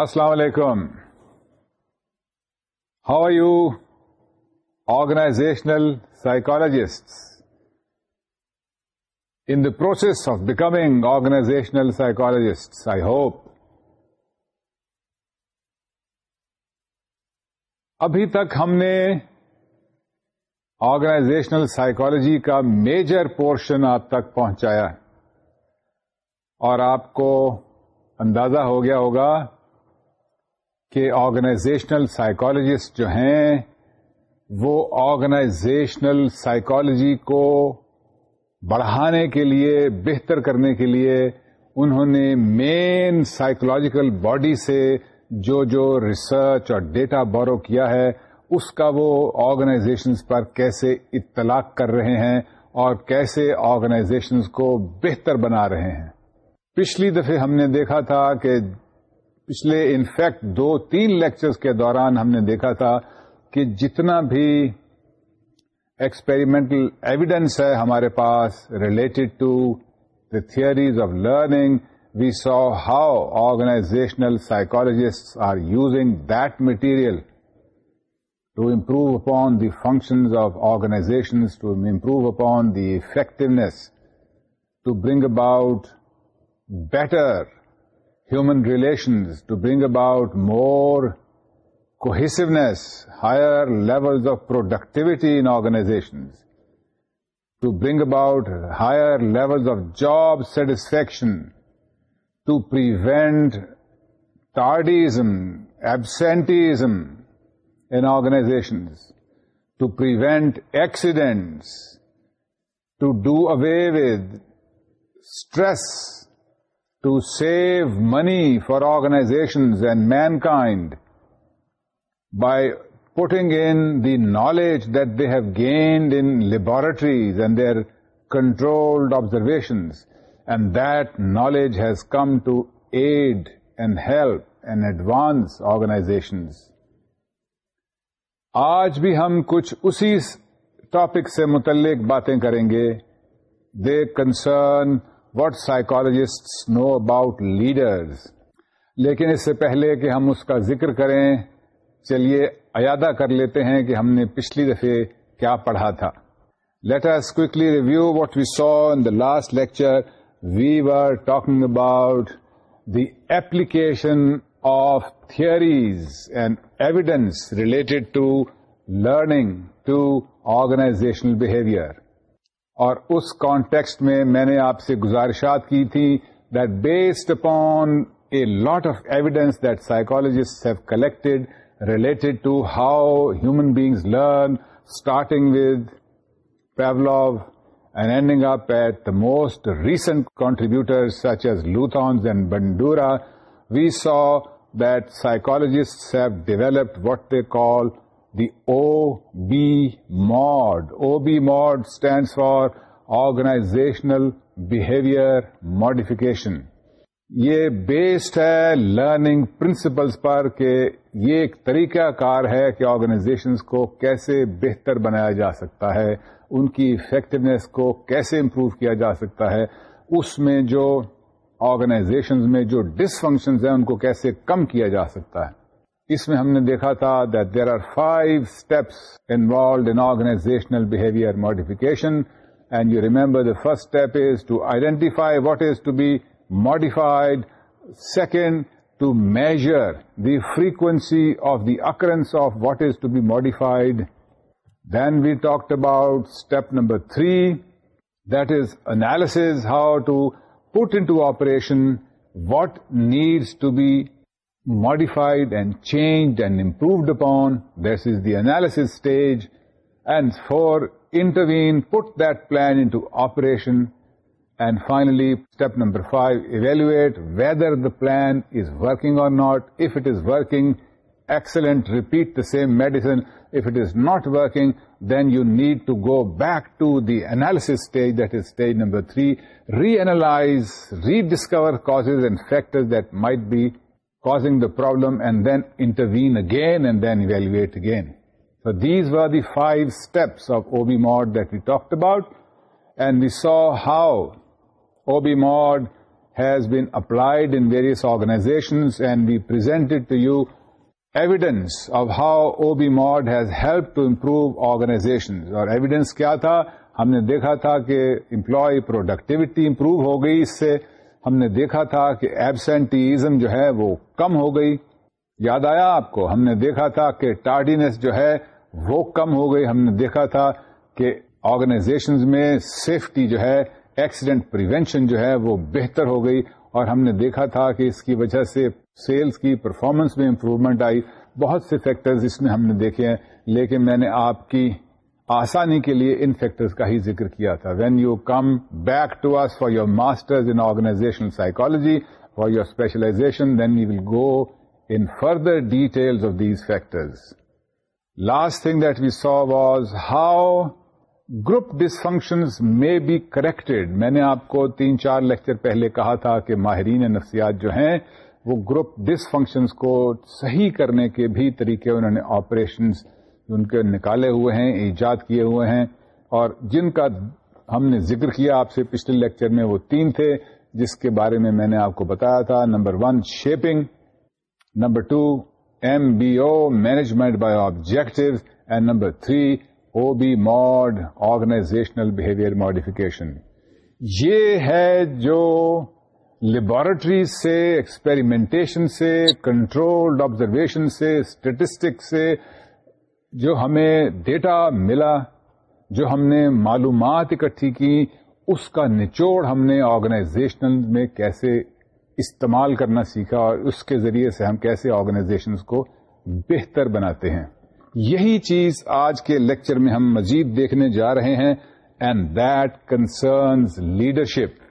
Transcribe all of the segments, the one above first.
السلام علیکم how are you organizational psychologist in the process of becoming organizational psychologist I hope ابھی تک ہم نے آرگنائزیشنل سائیکالوجی کا میجر پورشن آپ تک پہنچایا اور آپ کو اندازہ ہو گیا ہوگا کہ آرگنائزیشنل سائیکالوجسٹ جو ہیں وہ آرگنائزیشنل سائیکالوجی کو بڑھانے کے لیے بہتر کرنے کے لیے انہوں نے مین سائیکولوجیکل باڈی سے جو جو ریسرچ اور ڈیٹا بورو کیا ہے اس کا وہ آرگنائزیشنس پر کیسے اطلاق کر رہے ہیں اور کیسے آرگنائزیشنس کو بہتر بنا رہے ہیں پچھلی دفعہ ہم نے دیکھا تھا کہ پچھلے انفیکٹ دو تین لیکچرز کے دوران ہم نے دیکھا تھا کہ جتنا بھی ایکسپیریمنٹل ایویڈینس ہے ہمارے پاس related to the theories of learning we saw how organizational psychologist are using that material to improve upon the functions of organizations to improve upon the effectiveness to bring about better human relations, to bring about more cohesiveness, higher levels of productivity in organizations, to bring about higher levels of job satisfaction, to prevent tardyism, absenteeism in organizations, to prevent accidents, to do away with stress to save money for organizations and mankind by putting in the knowledge that they have gained in laboratories and their controlled observations and that knowledge has come to aid and help and advance organizations آج بھی ہم کچھ اسی topic سے متعلق باتیں کریں گے they concern what psychologist know about leaders لیکن اس سے پہلے کہ ہم اس کا ذکر کریں چلیے ایادہ کر لیتے ہیں کہ ہم نے پچھلی دفعہ کیا پڑھا تھا let's quickly review what we saw in the last lecture we were talking about the application of theories and evidence related to learning to organizational behaviour اور اس کانٹیکسٹ میں میں نے آپ سے گزارشات کی تھی that based upon a lot of evidence that psychologist have collected related to how human beings learn starting with Pavlov and ending up at the most recent contributor such as Luthans and Bandura we saw that psychologist have developed what they call the O B OB O B mod Organizational for organizational behaviour modification یہ based ہے learning principles پر کہ یہ ایک طریقہ کار ہے کہ organisations کو کیسے بہتر بنایا جا سکتا ہے ان کی افیکٹونیس کو کیسے امپروو کیا جا سکتا ہے اس میں جو آرگنائزیشنز میں جو ڈس فنکشنز ہیں ان کو کیسے کم کیا جا سکتا ہے اس میں ہم نے دیکھا تھا that there are five steps involved in organizational behaviour modification and you remember the first step is to identify what is to be modified second to measure the frequency of the occurrence of what is to be modified then we talk about step number three that is analyse how to put into operation what needs to be modified and changed and improved upon. This is the analysis stage. And 4, intervene, put that plan into operation. And finally, step number 5, evaluate whether the plan is working or not. If it is working, excellent, repeat the same medicine. If it is not working, then you need to go back to the analysis stage, that is stage number 3, reanalyze, rediscover causes and factors that might be causing the problem and then intervene again and then evaluate again. So these were the five steps of OB-MOD that we talked about and we saw how OB-MOD has been applied in various organizations and we presented to you evidence of how OB-MOD has helped to improve organizations. Or evidence kya tha? ہم نے دیکھا تھا کہ employee productivity improve ہو گئی اس سے ہم نے دیکھا تھا کہ ایبسینٹیزم جو ہے وہ کم ہو گئی یاد آیا آپ کو ہم نے دیکھا تھا کہ ٹارڈینس جو ہے وہ کم ہو گئی ہم نے دیکھا تھا کہ آرگنائزیشنز میں سیفٹی جو ہے ایکسیڈینٹ پریونشن جو ہے وہ بہتر ہو گئی اور ہم نے دیکھا تھا کہ اس کی وجہ سے سیلز کی پرفارمنس میں امپروومنٹ آئی بہت سے فیکٹرز اس میں ہم نے دیکھے ہیں لیکن میں نے آپ کی آسانی کے لیے ان فیکٹرز کا ہی ذکر کیا تھا when you come back to us for your masters in organisational psychology for your specialisation then you will go in further details of these factors last thing that we saw was how group dysfunctions میں be corrected میں نے آپ کو تین چار lecture پہلے کہا تھا کہ ماہرین نفسیات جو ہیں وہ گروپ ڈسفنکشنز کو صحیح کرنے کے بھی طریقے انہوں نے آپریشنز ان کے نکالے ہوئے ہیں ایجاد کیے ہوئے ہیں اور جن کا ہم نے ذکر کیا آپ سے پچھلے لیکچر میں وہ تین تھے جس کے بارے میں میں نے آپ کو بتایا تھا number one shaping number two M B O management by objective and number three O B mod organizational behaviour modification یہ ہے جو لیبورٹری سے ایکسپیریمنٹیشن سے کنٹرولڈ آبزرویشن سے اسٹیٹسٹک سے جو ہمیں ڈیٹا ملا جو ہم نے معلومات اکٹھی کی اس کا نچوڑ ہم نے آرگنائزیشنل میں کیسے استعمال کرنا سیکھا اور اس کے ذریعے سے ہم کیسے آرگنائزیشن کو بہتر بناتے ہیں یہی چیز آج کے لیکچر میں ہم مزید دیکھنے جا رہے ہیں and that concerns leadership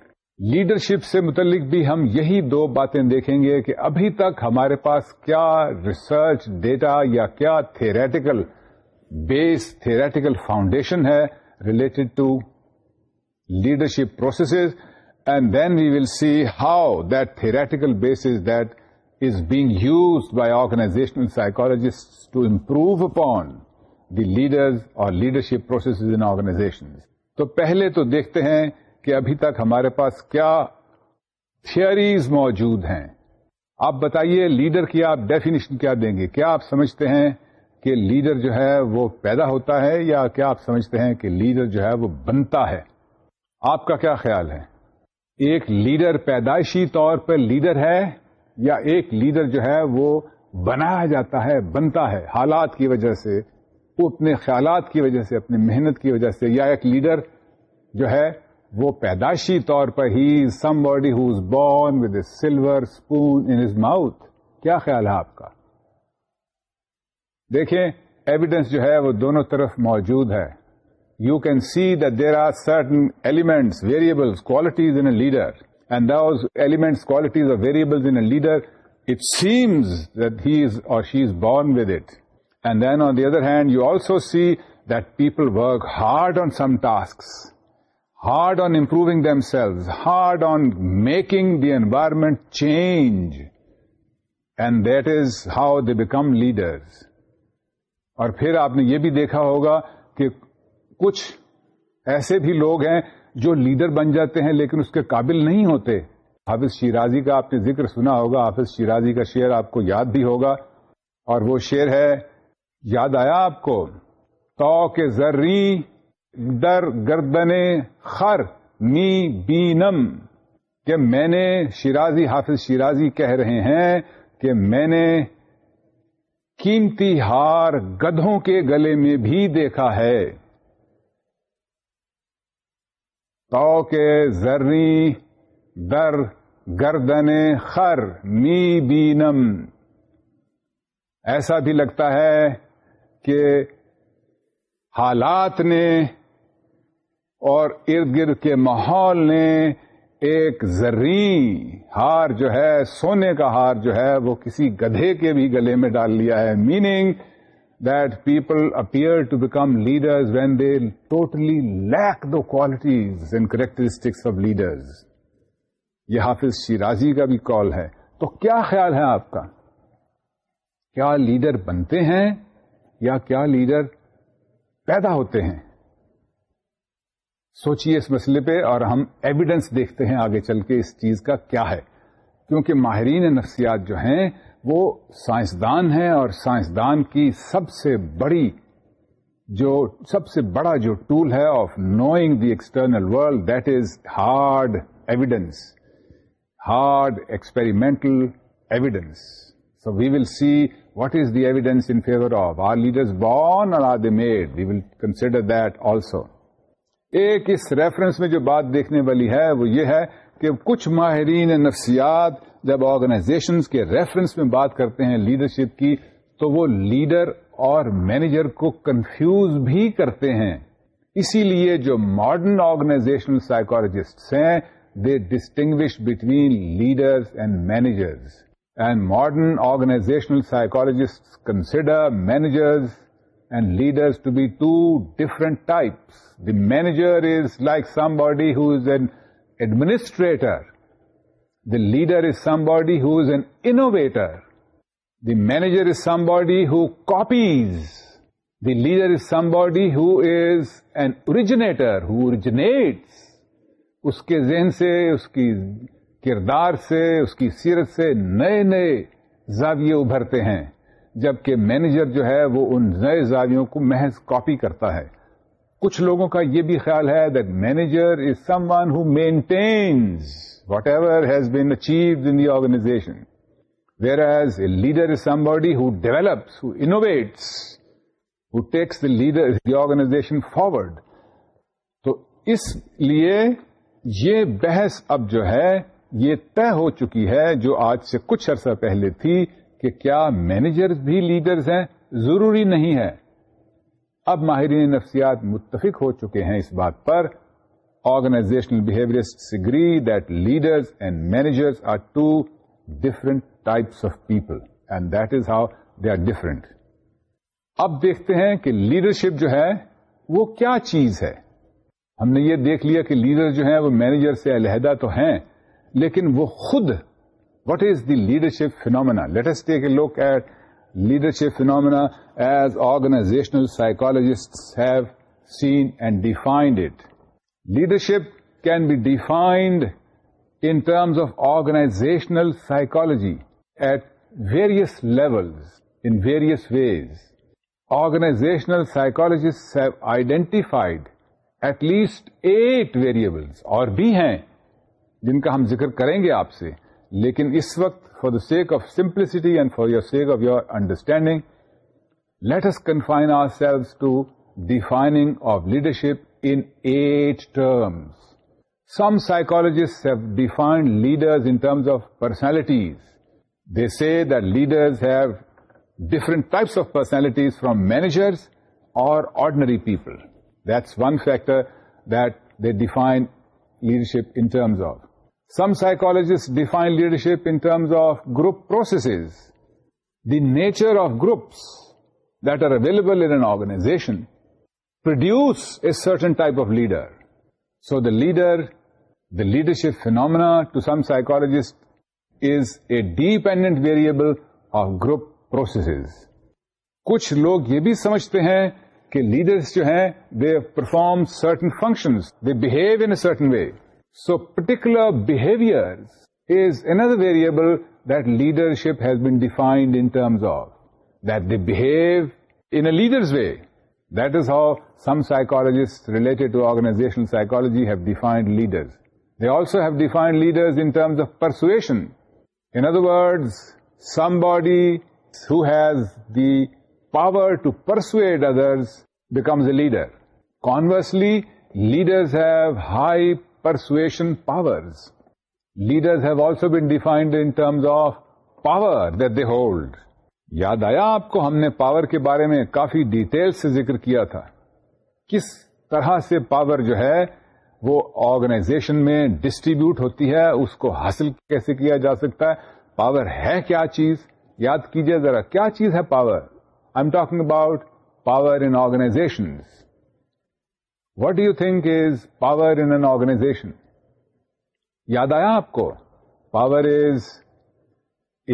leadership سے متعلق بھی ہم یہی دو باتیں دیکھیں گے کہ ابھی تک ہمارے پاس کیا ریسرچ ڈیٹا یا کیا تھریٹیکل بیس تھیریٹیکل فاؤنڈیشن ہے related to leadership process and then we will see how that theoretical bases that is being use by organizational psychologist to improve upon the leaders اور leadership processes in organization تو پہلے تو دیکھتے ہیں کہ ابھی تک ہمارے پاس کیا تھیئریز موجود ہیں آپ بتائیے لیڈر کی آپ ڈیفینیشن کیا دیں گے کیا آپ سمجھتے ہیں کہ لیڈر جو ہے وہ پیدا ہوتا ہے یا کیا آپ سمجھتے ہیں کہ لیڈر جو ہے وہ بنتا ہے آپ کا کیا خیال ہے ایک لیڈر پیدائشی طور پر لیڈر ہے یا ایک لیڈر جو ہے وہ بنایا جاتا ہے بنتا ہے حالات کی وجہ سے وہ اپنے خیالات کی وجہ سے اپنی محنت کی وجہ سے یا ایک لیڈر جو ہے وہ پیدائشی طور پر ہی somebody who is born with a silver spoon in his mouth کیا خیال ہے آپ کا دیکھیں ایویڈینس جو ہے وہ دونوں طرف موجود ہے you can see there are certain elements variable qualities in a leader and elements qualities of variables in a leader it seems that he is or she is born with it and then on the other hand you also see that people work hard on some task hard on improving themselves hard on making the environment change and that is how they become leader اور پھر آپ نے یہ بھی دیکھا ہوگا کہ کچھ ایسے بھی لوگ ہیں جو لیڈر بن جاتے ہیں لیکن اس کے قابل نہیں ہوتے حافظ شیرازی کا آپ نے ذکر سنا ہوگا حافظ شیرازی کا شعر آپ کو یاد بھی ہوگا اور وہ شعر ہے یاد آیا آپ کو تو کے ذری در گردن خر می بینم کہ میں نے شیرازی حافظ شیرازی کہہ رہے ہیں کہ میں نے قیمتی ہار گدھوں کے گلے میں بھی دیکھا ہے تو کے زرنی در گردن خر می بینم ایسا بھی لگتا ہے کہ حالات نے اور ارد گرد کے ماحول نے ایک زری ہار جو ہے سونے کا ہار جو ہے وہ کسی گدھے کے بھی گلے میں ڈال لیا ہے meaning that people appear to become leaders when they totally lack the qualities and characteristics of leaders یہ حافظ شیرازی کا بھی کال ہے تو کیا خیال ہے آپ کا کیا لیڈر بنتے ہیں یا کیا لیڈر پیدا ہوتے ہیں سوچیے اس مسئلے پہ اور ہم ایویڈینس دیکھتے ہیں آگے چل کے اس چیز کا کیا ہے کیونکہ ماہرین نفسیات جو ہیں وہ سائنسدان ہیں اور سائنسدان کی سب سے بڑی جو سب سے بڑا جو ٹول ہے of knowing the external world that is hard evidence hard experimental evidence so we will see what is the evidence are leader that also ایک اس ریفرنس میں جو بات دیکھنے والی ہے وہ یہ ہے کہ کچھ ماہرین نفسیات جب آرگنائزیشنز کے ریفرنس میں بات کرتے ہیں لیڈرشپ کی تو وہ لیڈر اور مینیجر کو کنفیوز بھی کرتے ہیں اسی لیے جو ماڈرن آرگنائزیشنل سائیکالوجسٹس ہیں they distinguish between leader and managers and modern organizational psychologist consider managers leaders to be two different types the manager is like somebody who is an administrator دیڈر is somebody who is an innovator the manager is somebody who copies دیڈر is somebody who is an originator ہویجنیٹس اس کے ذہن سے اس کی کردار سے اس کی سیرت سے نئے نئے زاویے ابھرتے ہیں جبکہ مینیجر جو ہے وہ ان نئے زاویوں کو محض کاپی کرتا ہے کچھ لوگوں کا یہ بھی خیال ہے that manager is someone who maintains whatever has been achieve the organization whereas a leader is somebody who develops who innovates who takes the leader the organization forward تو اس لیے یہ بحث اب جو ہے یہ طے ہو چکی ہے جو آج سے کچھ عرصہ پہلے تھی کہ کیا مینیجرز بھی لیڈرز ہیں ضروری نہیں ہے اب ماہرین نفسیات متفق ہو چکے ہیں اس بات پر organizational that leaders and managers are two different types of people and that is how they are different اب دیکھتے ہیں کہ لیڈرشپ جو ہے وہ کیا چیز ہے ہم نے یہ دیکھ لیا کہ لیڈر جو ہیں وہ مینیجر سے علیحدہ تو ہیں لیکن وہ خود what is the leadership phenomena let's look at leadership phenomena as organizational psychologist have seen and defined it leadership can be defined انمز of organizational psychology at various level in various ways organizational psychologist have identified at least eight variables اور بھی ہیں جن کا ہم ذکر کریں گے آپ سے لیکن اس وقت for the sake of simplicity and for your sake of your understanding let us confine ourselves to defining of leadership in eight terms some psychologist have defined leaders in terms of personalities they say leaders have different types of personalities from managers or ordinary people that's one factor that they define leadership in terms of some psychologists define leadership in terms of group processes the nature of groups that are available in an organization produce a certain type of leader so the leader the leadership phenomena to some psychologist is a dependent variable of group processes. کچھ لوگ یہ بھی سمجھتے ہیں کہ leaders جو ہیں they perform certain functions they behave in a certain way So particular behaviors is another variable that leadership has been defined in terms of, that they behave in a leader's way. That is how some psychologists related to organizational psychology have defined leaders. They also have defined leaders in terms of persuasion. In other words, somebody who has the power to persuade others becomes a leader. Conversely, leaders have high سویشن power leader also been defined in of power that they hold یاد آیا آپ کو ہم نے power کے بارے میں کافی detail سے ذکر کیا تھا کس طرح سے پاور جو ہے وہ آرگنائزیشن میں ڈسٹریبیوٹ ہوتی ہے اس کو حاصل کیسے کیا جا سکتا ہے پاور ہے کیا چیز یاد کیجئے ذرا کیا چیز ہے power I am talking about power in organizations what you think is power in organization یاد آیا آپ کو power is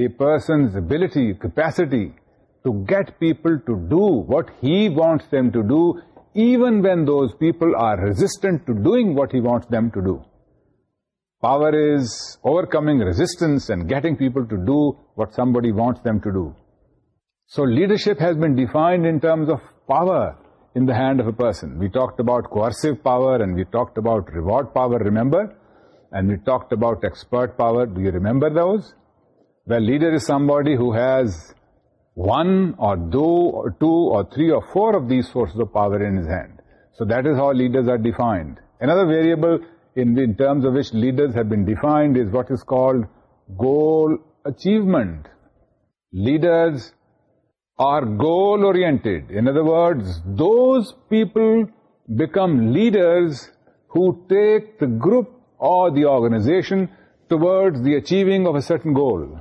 a person's ability capacity to get people to do what he wants them to do even when those people are resistant to doing what he wants them to do power is overcoming resistance and getting people to do what somebody wants them to do so leadership has been defined in terms of power in the hand of a person. We talked about coercive power and we talked about reward power, remember? And we talked about expert power. Do you remember those? Well, leader is somebody who has one or two or three or four of these sources of power in his hand. So that is how leaders are defined. Another variable in terms of which leaders have been defined is what is called goal achievement. Leaders are goal-oriented. In other words, those people become leaders who take the group or the organization towards the achieving of a certain goal.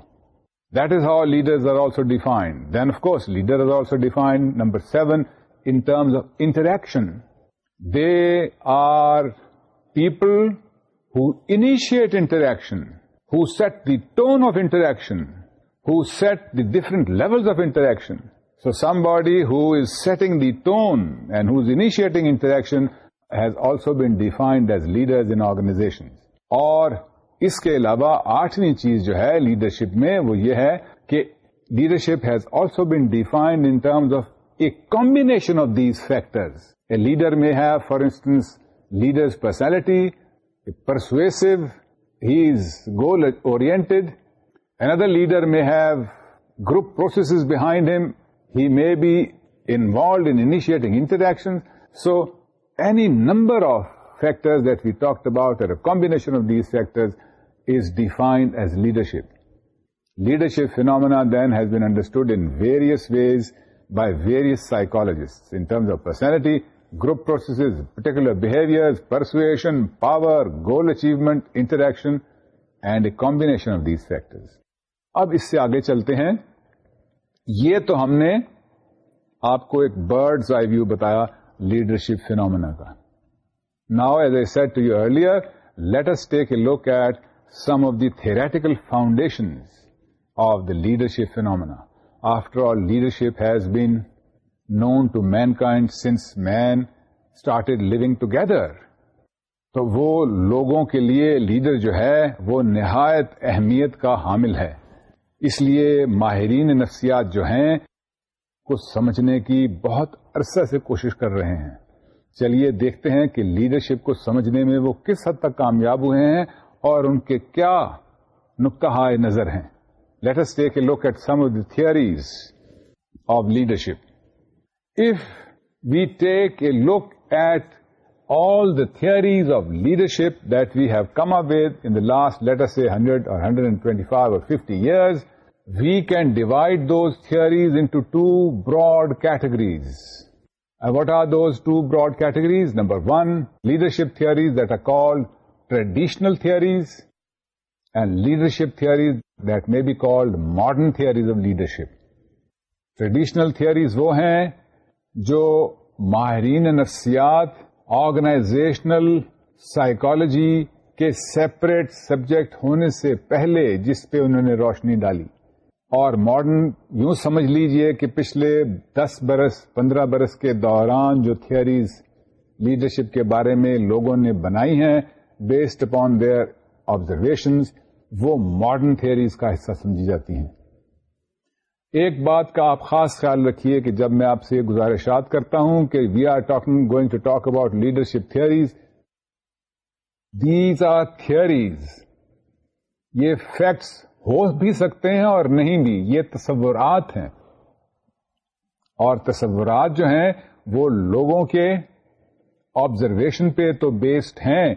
That is how leaders are also defined. Then, of course, leaders are also defined, number 7, in terms of interaction. They are people who initiate interaction, who set the tone of interaction, who set the different levels of interaction. So somebody who is setting the tone and who is initiating interaction has also been defined as leaders in organizations. اور اس کے علاوہ آٹھویں چیز جو ہے leadership میں وہ یہ ہے کہ leadership has also been defined in terms of a combination of these factors a leader may have for instance leaders personality persuasive he is goal oriented Another leader may have group processes behind him. He may be involved in initiating interactions. So any number of factors that we talked about, or a combination of these factors, is defined as leadership. Leadership phenomena then has been understood in various ways by various psychologists in terms of personality, group processes, particular behaviors, persuasion, power, goal achievement, interaction, and a combination of these factors. اب اس سے آگے چلتے ہیں یہ تو ہم نے آپ کو ایک برڈ آئی ویو بتایا لیڈرشپ فینومنا کا now as a said to you earlier let's take a look at some of the theoretical foundation of the leadership phenomena after all leadership has been known to mankind since man started living together تو وہ لوگوں کے لیے leader جو ہے وہ نہایت اہمیت کا حامل ہے اس لیے ماہرین نفسیات جو ہیں کو سمجھنے کی بہت عرصہ سے کوشش کر رہے ہیں چلیے دیکھتے ہیں کہ لیڈرشپ کو سمجھنے میں وہ کس حد تک کامیاب ہوئے ہیں اور ان کے کیا نقطہ نظر ہیں let's take a look at some of the theories of leadership if we take a look at all the theories of leadership that we have come up with in the last لیٹرڈ or hundred and twenty five or fifty years we can divide those theories into two broad categories and what are those two broad categories number one leadership theories that are called traditional theories and leadership theories that may be called modern theories of leadership traditional theories وہ ہیں جو ماہرین نفسیات organizational psychology کے separate subject ہونے سے پہلے جس پہ انہوں نے روشنی ڈالی اور ماڈرن یوں سمجھ لیجئے کہ پچھلے دس برس پندرہ برس کے دوران جو تھیئریز لیڈرشپ کے بارے میں لوگوں نے بنائی ہیں بیسڈ اپان دیئر آبزرویشنز وہ ماڈرن تھیئریز کا حصہ سمجھی جاتی ہیں ایک بات کا آپ خاص خیال رکھیے کہ جب میں آپ سے یہ گزارشات کرتا ہوں کہ we are talking going to talk about leadership theories these are theories یہ فیکٹس ہو بھی سکتے ہیں اور نہیں بھی یہ تصورات ہیں اور تصورات جو ہیں وہ لوگوں کے آبزرویشن پہ تو بیسڈ ہیں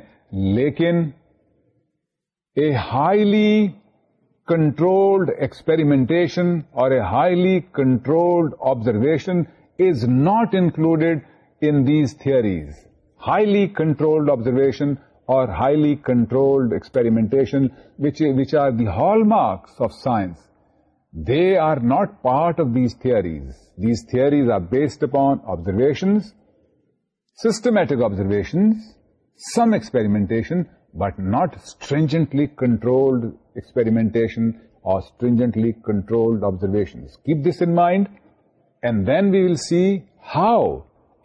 لیکن a highly controlled experimentation or a highly controlled observation is not included in these theories. Highly controlled observation or highly controlled experimentation, which are the hallmarks of science, they are not part of these theories. These theories are based upon observations, systematic observations, some experimentation, but not stringently controlled experiment or stringently controlled observation keep this in mind and then we will see how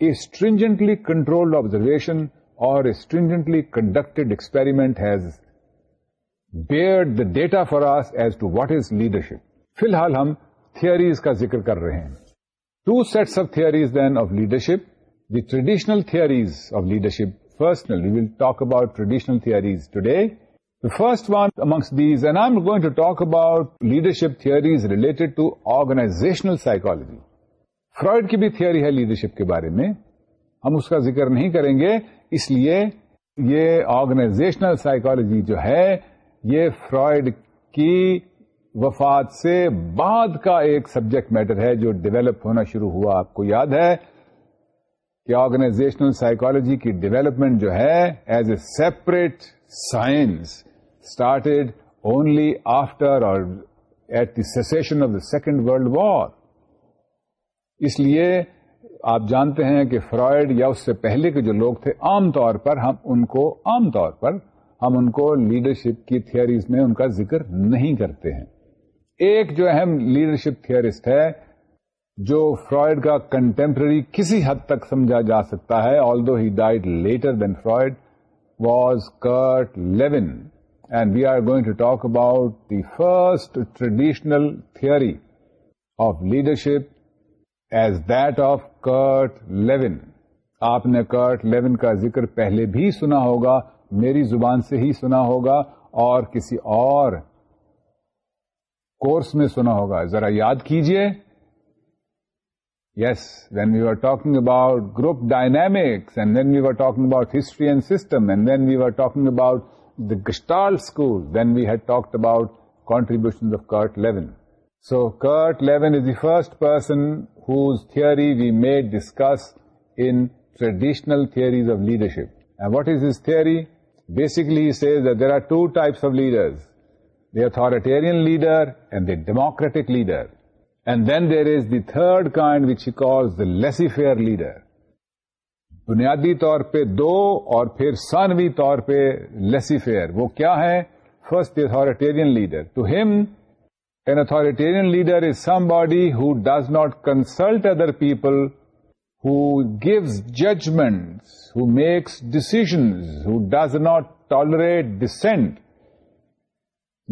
a stringently controlled observation or stringently conducted experiment has bared the data for us as to what is leadership فی الحال ہم theories کا ذکر کر رہے ہیں two sets of theories then of leadership we traditional theories of leadership personal. We will talk about traditional theories today. The first one amongst these, and I'm going to talk about leadership theories related to organizational psychology. Freud ki bhi theory hai leadership ke baare mein. Ham uska zikr nahi karenge. Is liye, ye organizational psychology jo hai, ye Freud ki وفات سے بعد کا ایک subject matter ہے جو develop ہونا شروع ہوا آپ کو یاد ہے کہ آرگنائزیشنل سائیکالوجی کی ڈیولپمنٹ جو ہے as a separate science started only after or at the cessation of the second world war اس لیے آپ جانتے ہیں کہ فرائڈ یا اس سے پہلے کے جو لوگ تھے عام طور پر ہم ان کو عام طور پر ہم ان کو لیڈرشپ کی تھیئرز میں ان کا ذکر نہیں کرتے ہیں ایک جو اہم لیڈرشپ تھیئرسٹ ہے جو فرائڈ کا کنٹمپرری کسی حد تک سمجھا جا سکتا ہے although he died later then Freud was Kurt Lewin and we are going to talk about the first traditional theory of leadership as that of Kurt Lewin آپ نے کرٹ لیون کا ذکر پہلے بھی سنا ہوگا میری زبان سے ہی سنا ہوگا اور کسی اور کورس میں سنا ہوگا ذرا یاد کیجیے Yes, when we were talking about group dynamics, and then we were talking about history and system, and then we were talking about the Gestalt school, then we had talked about contributions of Kurt Lewin. So Kurt Lewin is the first person whose theory we may discuss in traditional theories of leadership. And what is his theory? Basically, he says that there are two types of leaders, the authoritarian leader and the democratic leader. And then there is the third kind which he calls the laissez faire leader بنیادی طور پہ دو اور پھر ثانوی طور پہ laissez faire وہ کیا ہے فرسٹ اتارٹیرین لیڈر ٹو ہم an authoritarian leader is somebody who does not consult other people his judgment ہیکس decisions he's not tolerate dissent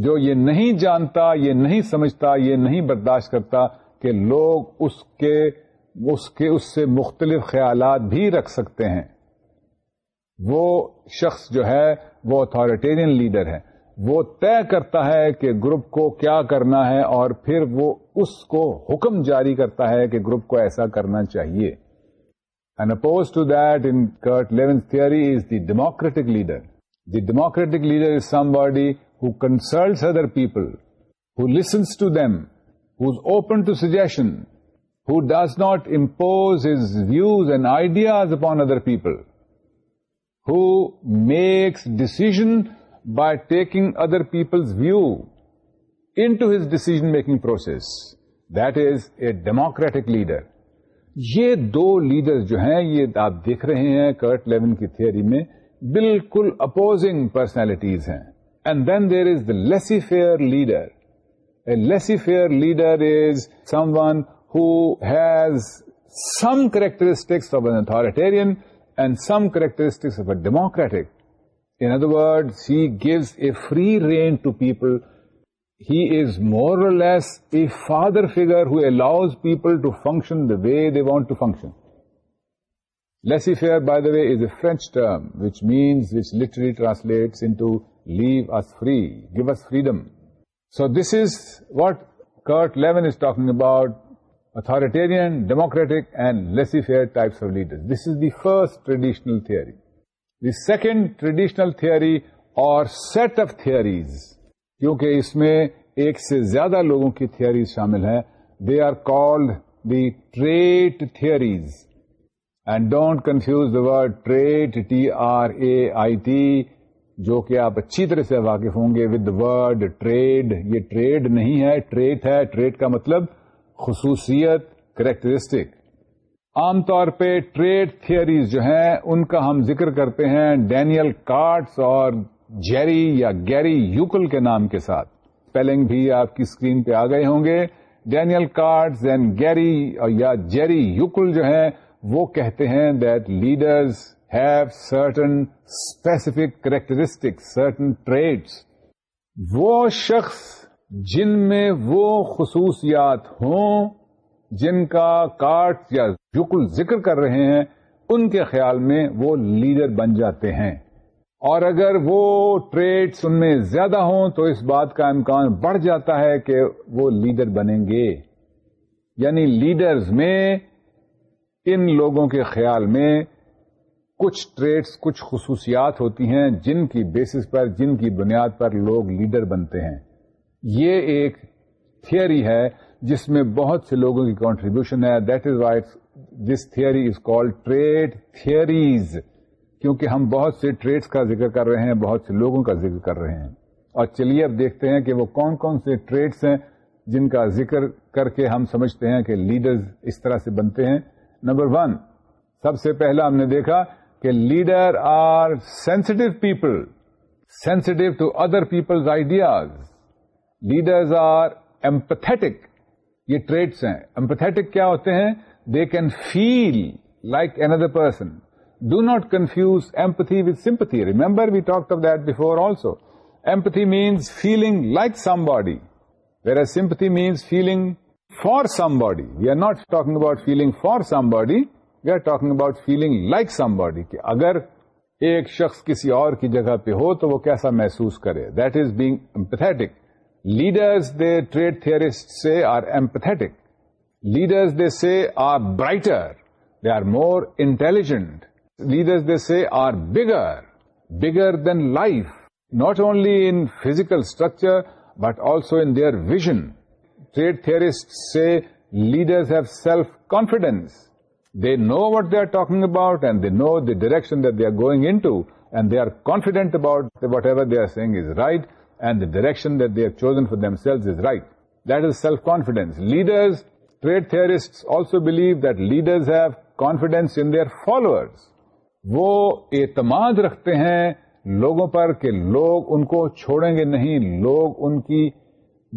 جو یہ نہیں جانتا یہ نہیں سمجھتا یہ نہیں برداشت کرتا کہ لوگ اس کے اس کے اس سے مختلف خیالات بھی رکھ سکتے ہیں وہ شخص جو ہے وہ اتارٹیرین لیڈر ہے وہ طے کرتا ہے کہ گروپ کو کیا کرنا ہے اور پھر وہ اس کو حکم جاری کرتا ہے کہ گروپ کو ایسا کرنا چاہیے and oppose to that in Kurt Lewin theory is the democratic leader the democratic leader is somebody who consults other people, who listens to them, who is open to suggestion, who does not impose his views and ideas upon other people, who makes decision by taking other people's view into his decision-making process. That is a democratic leader. یہ دو leader جو ہیں یہ آپ دیکھ رہے ہیں Kurt Lewin کی تھیوری میں بالکل اپوزنگ پرسنالٹیز ہیں then there is the laissez other with he gives a free range to people he is more or less a father figure ہلاؤز people to function the way want to function laissez faire by the way is a French term which means which literally translate free, free give freedom. Freedom so this is Kurt Kurt Lewin is talking about democratic democratic and faire types of leader this is the first traditional theory. The second traditional theory اور set of theories, کیونکہ اس میں ایک سے زیادہ لوگوں کی theories شامل ہیں they are called the trait theories and don't confuse the word trait T R A I T جو کہ آپ اچھی طرح سے واقف ہوں گے ود ورڈ ٹریڈ یہ ٹریڈ نہیں ہے ٹریٹ ہے ٹریڈ کا مطلب خصوصیت کریکٹرسٹک عام طور پہ ٹریڈ تھیوریز جو ہیں ان کا ہم ذکر کرتے ہیں ڈینیل کارٹس اور جیری یا گیری یوکل کے نام کے ساتھ اسپیلنگ بھی آپ کی اسکرین پہ آ گئے ہوں گے ڈینیل کارڈز اینڈ گیری یا جیری یوکل جو ہیں وہ کہتے ہیں that leaders have certain specific characteristics certain traits وہ شخص جن میں وہ خصوصیات ہوں جن کا کارٹ یا بالکل ذکر کر رہے ہیں ان کے خیال میں وہ لیڈر بن جاتے ہیں اور اگر وہ ٹریڈس ان میں زیادہ ہوں تو اس بات کا امکان بڑھ جاتا ہے کہ وہ لیڈر بنیں گے یعنی لیڈرز میں ان لوگوں کے خیال میں کچھ ٹریٹس کچھ خصوصیات ہوتی ہیں جن کی بیسس پر جن کی بنیاد پر لوگ لیڈر بنتے ہیں یہ ایک تھیوری ہے جس میں بہت سے لوگوں کی کانٹریبیوشن ہے that is why this theory is call trait theories کیونکہ ہم بہت سے ٹریڈس کا ذکر کر رہے ہیں بہت سے لوگوں کا ذکر کر رہے ہیں اور چلیے اب دیکھتے ہیں کہ وہ کون کون سے ٹریڈس ہیں جن کا ذکر کر کے ہم سمجھتے ہیں کہ لیڈرز اس طرح سے بنتے ہیں نمبر ون سب سے پہلا ہم نے دیکھا کہ leader are sensitive people sensitive to other people's ideas leaders are empathetic یہ ٹریٹس ہیں ایمپتھیٹک کیا ہوتے ہیں they can feel like another person do not confuse empathy with sympathy remember we talk of that before also empathy means feeling like somebody very sympathy means feeling for somebody we are not talking about feeling for somebody we are talking about feeling like somebody کہ اگر ایک شخص کسی اور کی جگہ پہ ہو تو وہ کیسا محسوس کرے that is being empathic leaders they trait theorist say are empathic leaders they say are brighter they are more intelligent leaders they say are bigger bigger than life not only in physical structure but also in their vision trait theorist say leaders have self confidence they know what they are talking about and they know the direction that they are going into and they are confident about whatever they are saying is right and the direction that they have chosen for themselves is right. That is self-confidence. Leaders, trade theorists also believe that leaders have confidence in their followers. وہ اعتماد رکھتے ہیں لوگوں پر کہ لوگ ان کو چھوڑیں گے نہیں لوگ ان کی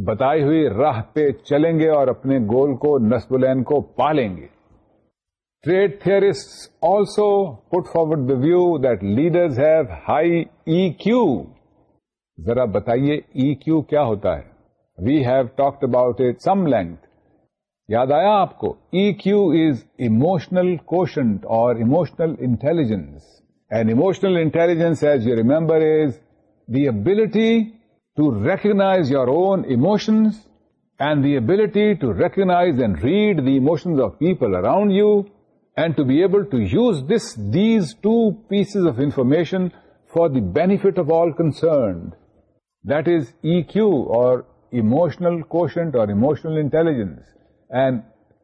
بتائی ہوئی راہ پہ چلیں گے اور اپنے گول کو نسب العین کو پالیں گے trait theories also put forward the view that leaders have high E Q ذرا بتائیے ای کیو کیا ہوتا ہے we have talked about it some length یاد آیا آپ کو E Q is emotional quotient اور emotional intelligence and emotional intelligence as you remember is the ability to recognise your own emotions and the ability to recognise and read the emotions of people around you and to be able to use this these two pieces of information for the be benefit of all concerned that is E Q اور emotional quotient اور emotional intelligence and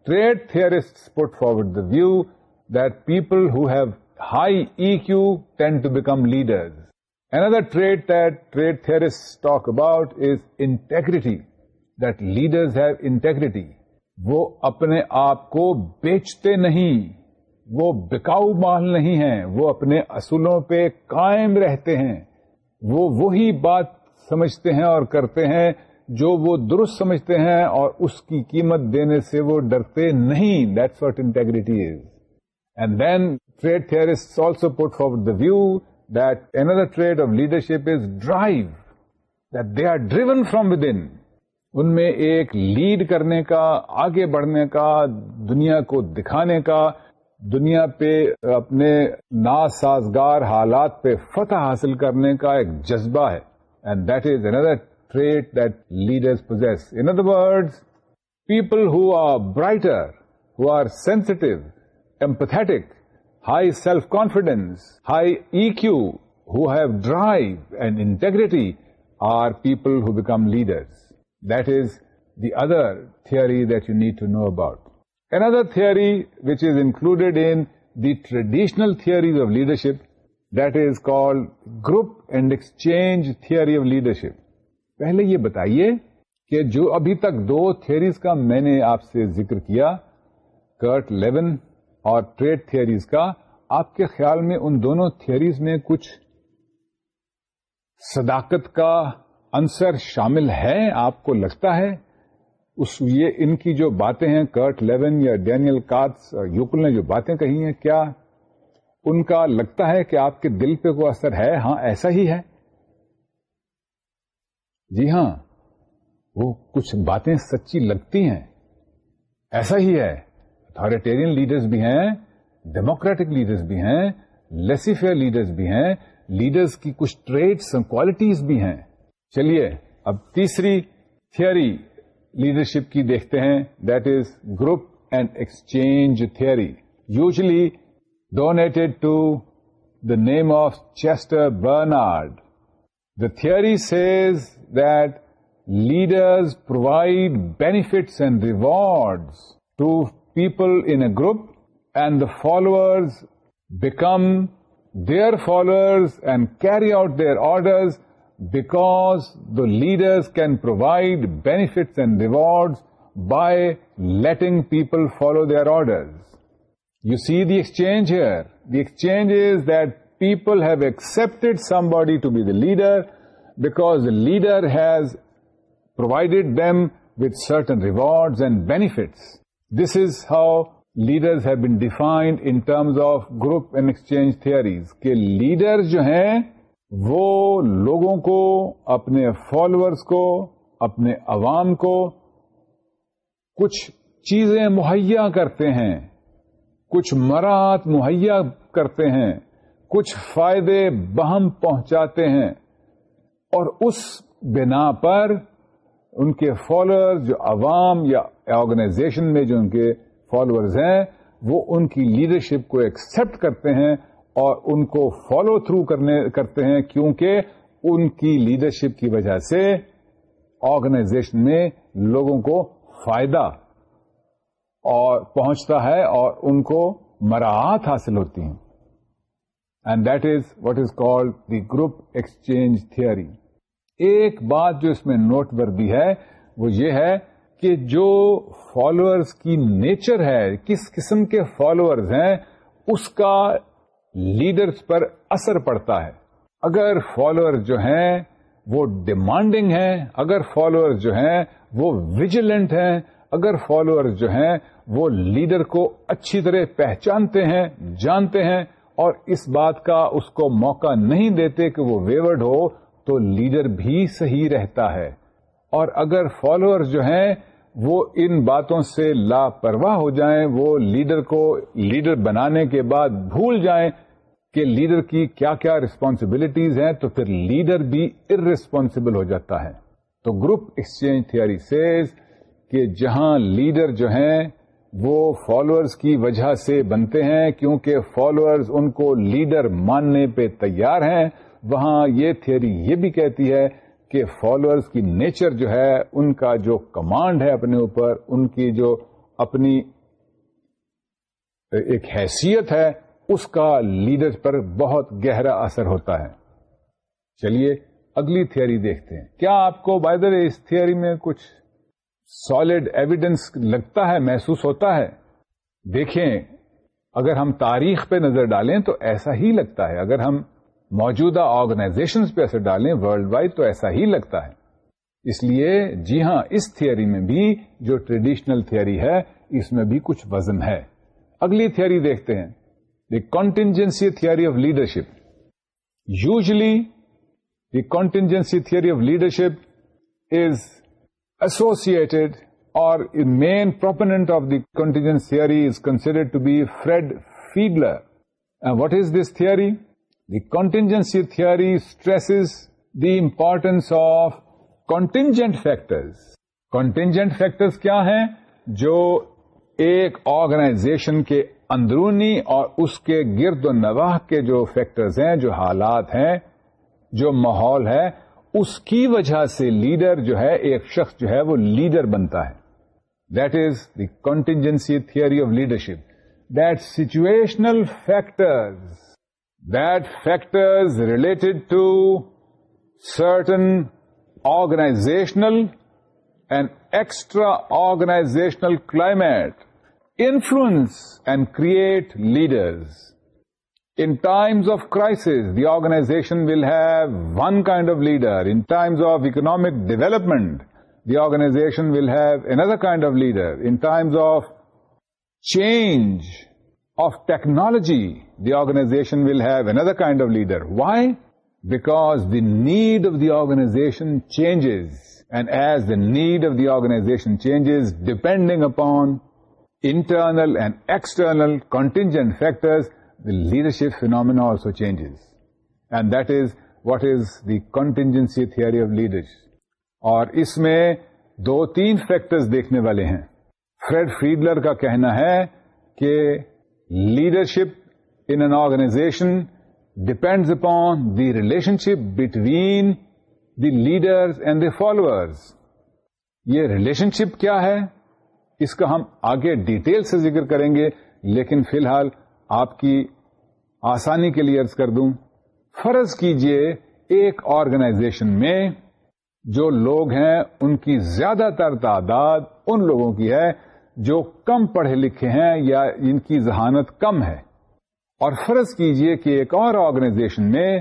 trait تھور put forward the wait people have high E Q tend to become leaders and other trait the trait تھور talk about is integrity that leaders have integrity وہ اپنے آپ کو بیچتے نہیں وہ بکاؤ مال نہیں ہیں وہ اپنے اصولوں پہ قائم رہتے ہیں وہ وہی بات سمجھتے ہیں اور کرتے ہیں جو وہ درست سمجھتے ہیں اور اس کی قیمت دینے سے وہ ڈرتے نہیں that's what integrity is and then trait theory also put for the view that an trait of leadership is drive that they are driven from within میں ایک لیڈ کرنے کا آگے بڑھنے کا دنیا کو دکھانے کا دنیا پہ اپنے ناسازگار حالات پہ فتح حاصل کرنے کا ایک جذبہ ہے and that is another trait that leaders possess in other words people who are brighter who are sensitive empathetic high self confidence high E Q who have drive and integrity are people who become leaders that is the other theory that you need to know about another theory which is included in the traditional theories of leadership that is called group and exchange theory of leadership پہلے یہ بتائیے کہ جو ابھی تک دو theories کا میں نے آپ سے ذکر کیا کرٹ لیون اور ٹریڈ تھیئریز کا آپ کے خیال میں ان دونوں تھیئریز میں کچھ صداقت کا انصر شامل ہے آپ کو لگتا ہے اس یہ ان کی جو باتیں ہیں کرٹ لیون یا کاتس اور یوکل نے جو باتیں کہی ہیں کیا ان کا لگتا ہے کہ آپ کے دل پہ کوئی اثر ہے ہاں ایسا ہی ہے جی ہاں وہ کچھ باتیں سچی لگتی ہیں ایسا ہی ہے اتوریٹیرین لیڈرس بھی ہیں ڈیموکریٹک لیڈرس بھی ہیں لیسیفیئر لیڈرس بھی ہیں لیڈرس کی کچھ ٹریڈس کوالٹیز بھی ہیں چلیے اب تیسری تھیوری لیڈرشپ کی دیکھتے ہیں that is group and exchange theory usually donated to the name of Chester Barnard the theory says that leaders provide benefits and rewards to people in a group and the followers become their followers and carry out their orders because the leaders can provide benefits and rewards by letting people follow their orders you see the e exchange here the exchange is that people have expected some body to be the leader because leader has provided them with certain rewards and benefits this is how leaders have been defined in terms of group and exchange theories کہ leader جو ہیں وہ لوگوں کو اپنے followers کو اپنے عوام کو کچھ چیزیں مہیا کرتے ہیں کچھ مراحت مہیا کرتے ہیں کچھ فائدے بہم پہنچاتے ہیں اور اس بنا پر ان کے فالوور جو عوام یا آرگنائزیشن میں جو ان کے فالوورز ہیں وہ ان کی لیڈرشپ کو ایکسپٹ کرتے ہیں اور ان کو فالو تھرو کرنے کرتے ہیں کیونکہ ان کی لیڈرشپ کی وجہ سے آرگنائزیشن میں لوگوں کو فائدہ اور پہنچتا ہے اور ان کو مراحت حاصل ہوتی ہیں and that is what is called the group exchange ایک بات جو اس میں نوٹ بردی ہے وہ یہ ہے کہ جو فالوئرز کی نیچر ہے کس قسم کے فالوئرز ہیں اس کا لیڈرس پر اثر پڑتا ہے اگر فالوور جو ہیں وہ ڈیمانڈنگ ہیں اگر فالوور جو ہیں وہ ویجیلنٹ ہیں اگر فالوور جو ہیں وہ لیڈر کو اچھی طرح پہچانتے ہیں جانتے ہیں اور اس بات کا اس کو موقع نہیں دیتے کہ وہ ویورڈ ہو تو لیڈر بھی صحیح رہتا ہے اور اگر فالوور جو ہیں وہ ان باتوں سے لاپرواہ ہو جائیں وہ لیڈر کو لیڈر بنانے کے بعد بھول جائیں کہ لیڈر کی کیا کیا ریسپانسبلٹیز ہیں تو پھر لیڈر بھی ار ہو جاتا ہے تو گروپ ایکسچینج تھیئری کہ جہاں لیڈر جو ہیں وہ فالوئرس کی وجہ سے بنتے ہیں کیونکہ فالوئرز ان کو لیڈر ماننے پہ تیار ہیں وہاں یہ تھیئری یہ بھی کہتی ہے کہ فالوئرز کی نیچر جو ہے ان کا جو کمانڈ ہے اپنے اوپر ان کی جو اپنی ایک حیثیت ہے اس کا لیڈر پر بہت گہرا اثر ہوتا ہے چلیے اگلی تھیئری دیکھتے ہیں کیا آپ کو بائدر اس تھیئری میں کچھ سالڈ ایویڈینس لگتا ہے محسوس ہوتا ہے دیکھیں اگر ہم تاریخ پہ نظر ڈالیں تو ایسا ہی لگتا ہے اگر ہم موجودہ آرگنائزیشن پہ اثر ڈالیں ورلڈ وائڈ تو ایسا ہی لگتا ہے اس لیے جی ہاں اس تھیئری میں بھی جو ٹریڈیشنل تھیوری ہے اس میں بھی کچھ وزن ہے اگلی تھیئری دیکھتے ہیں the contingency theory of leadership usually the contingency theory of leadership is associated or main proponent of the contingency theory is considered to be Fred Fiedler and what is this theory the contingency theory stress the importance of contingent factors contingent factors کیا ہیں جو ایک organization کے اندرونی اور اس کے گرد و نواح کے جو فیکٹرز ہیں جو حالات ہیں جو ماحول ہے اس کی وجہ سے لیڈر جو ہے ایک شخص جو ہے وہ لیڈر بنتا ہے that is the contingency theory of leadership that situational factors that factors related to certain organisational and extra organisational climate influence and create leaders. In times of crisis, the organization will have one kind of leader. In times of economic development, the organization will have another kind of leader. In times of change of technology, the organization will have another kind of leader. Why? Because the need of the organization changes. And as the need of the organization changes, depending upon internal and external contingent the leadership فینومی also changes. And that is what is the contingency theory of leadership. اور اس میں دو تین factors دیکھنے والے ہیں Fred فریڈلر کا کہنا ہے کہ leadership in an organization depends upon the relationship between the leaders and the followers یہ ریلیشن شپ کیا ہے اس کا ہم آگے ڈیٹیل سے ذکر کریں گے لیکن فی الحال آپ کی آسانی کے لیے عرض کر دوں فرض کیجئے ایک آرگنائزیشن میں جو لوگ ہیں ان کی زیادہ تر تعداد ان لوگوں کی ہے جو کم پڑھے لکھے ہیں یا ان کی ذہانت کم ہے اور فرض کیجئے کہ ایک اور آرگنائزیشن میں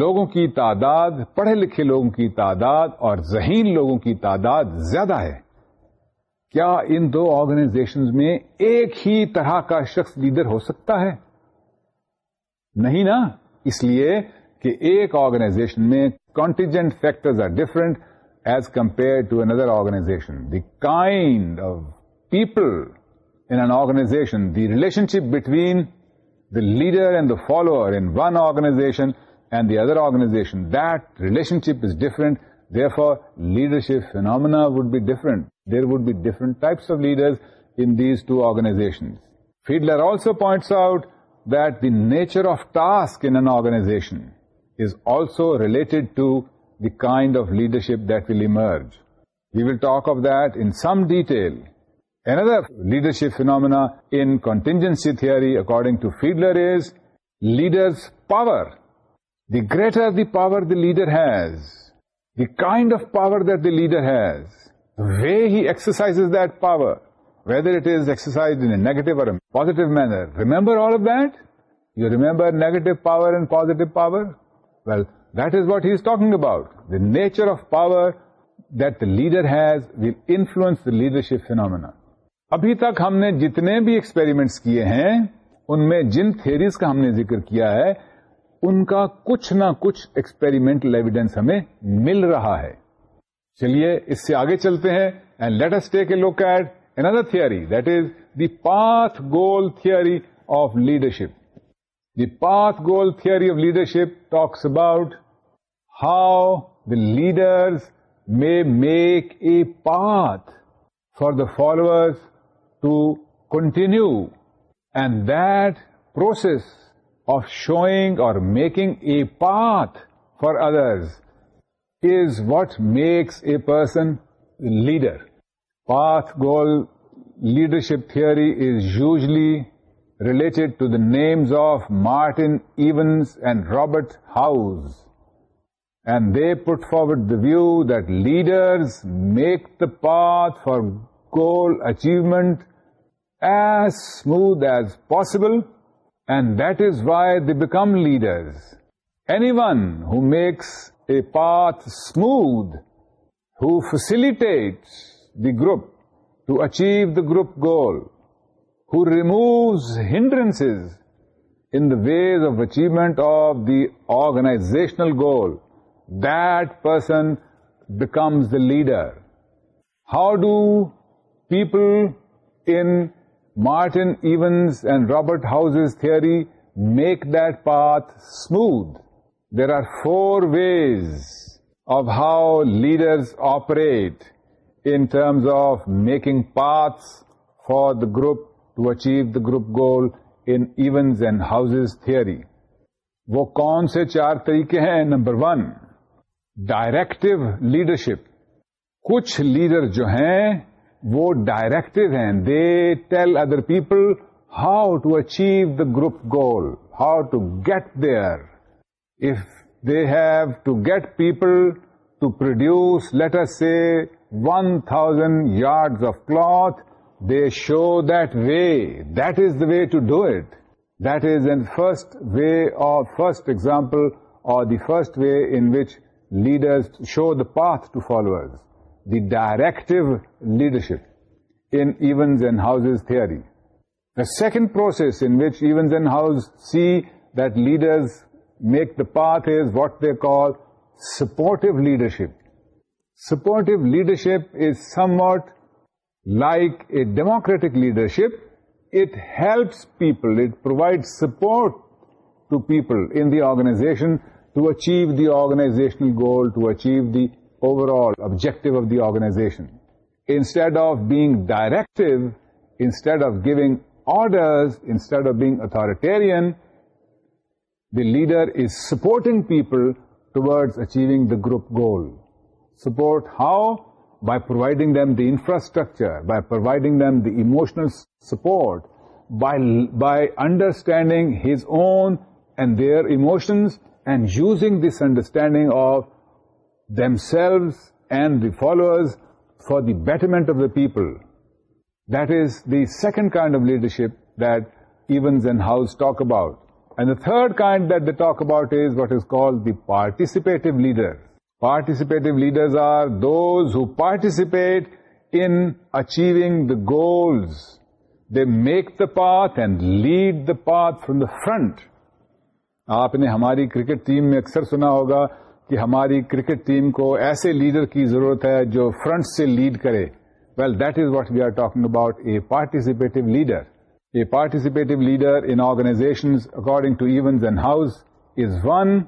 لوگوں کی تعداد پڑھے لکھے لوگوں کی تعداد اور ذہین لوگوں کی تعداد زیادہ ہے کیا ان دو آرگنائزیشن میں ایک ہی طرح کا شخص لیڈر ہو سکتا ہے نہیں نا اس لیے کہ ایک آرگنائزیشن میں contingent factors are different as compare to another organization the kind of people in an organization the relationship between the leader and the follower in one organization and the other organization, that relationship is different, therefore leadership phenomena would be different. There would be different types of leaders in these two organizations. Fiedler also points out that the nature of task in an organization is also related to the kind of leadership that will emerge. We will talk of that in some detail. Another leadership phenomena in contingency theory, according to Fiedler, is leader's power. The greater the power the leader has, the kind of power that the leader has, way ہیسائز پاسائز پوزیٹوینر remember all you remember negative power well that is what ہیگ about nature of power that leaders leadership phenomena ابھی تک ہم نے جتنے بھی experiments کیے ہیں ان میں جن تھیریز کا ہم نے ذکر کیا ہے ان کا کچھ نہ کچھ ایکسپیریمنٹل ایویڈینس ہمیں مل رہا ہے چلیے اس سے آگے چلتے ہیں and let us take a look at another theory that is the path goal theory of leadership the path goal theory of leadership talks about how the leaders may make a path for the followers to continue and that process of showing or making a path for others is what makes a person leader. Path, goal, leadership theory is usually related to the names of Martin Evans and Robert Howes, and they put forward the view that leaders make the path for goal achievement as smooth as possible, and that is why they become leaders. Anyone who makes a path smooth who facilitates the group to achieve the group goal, who removes hindrances in the ways of achievement of the organizational goal, that person becomes the leader. How do people in Martin Evans and Robert House's theory make that path smooth? There are four ways of how leaders operate in terms of making paths for the group to achieve the group goal in events and House theory وہ کون سے چار طریقے ہیں number one directive leadership کچھ leader جو ہیں وہ ڈائریکٹو ہیں they tell other people how to achieve the group goal how to get there if they have to get people to produce, let us say, 1,000 yards of cloth, they show that way. That is the way to do it. That is the first way or first example or the first way in which leaders show the path to followers, the directive leadership in Evans and House's theory. The second process in which Evans and House see that leaders make the path is what they call supportive leadership. Supportive leadership is somewhat like a democratic leadership. It helps people, it provides support to people in the organization to achieve the organizational goal, to achieve the overall objective of the organization. Instead of being directive, instead of giving orders, instead of being authoritarian, the leader is supporting people towards achieving the group goal. Support how? By providing them the infrastructure, by providing them the emotional support, by understanding his own and their emotions, and using this understanding of themselves and the followers for the betterment of the people. That is the second kind of leadership that Evans and Howes talk about. Third kind that they talk about is what is call the participative leader participative leaders are those who participate in achieving the goals they make the path and lead the path from the front آپ نے ہماری cricket team میں اکثر سنا ہوگا کہ ہماری cricket team کو ایسے لیڈر کی ضرورت ہے جو فرنٹ سے لیڈ کرے well that is what we are talking about a participative leader A participative leader in organizations according to Evans and House is one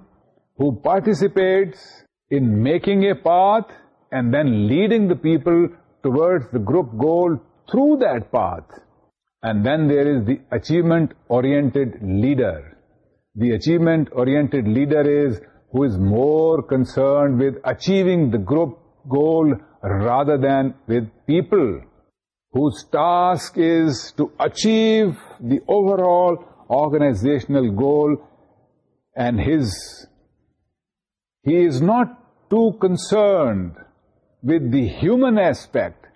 who participates in making a path and then leading the people towards the group goal through that path. And then there is the achievement-oriented leader. The achievement-oriented leader is who is more concerned with achieving the group goal rather than with people whose task is to achieve the overall organizational goal, and he is not too concerned with the human aspect.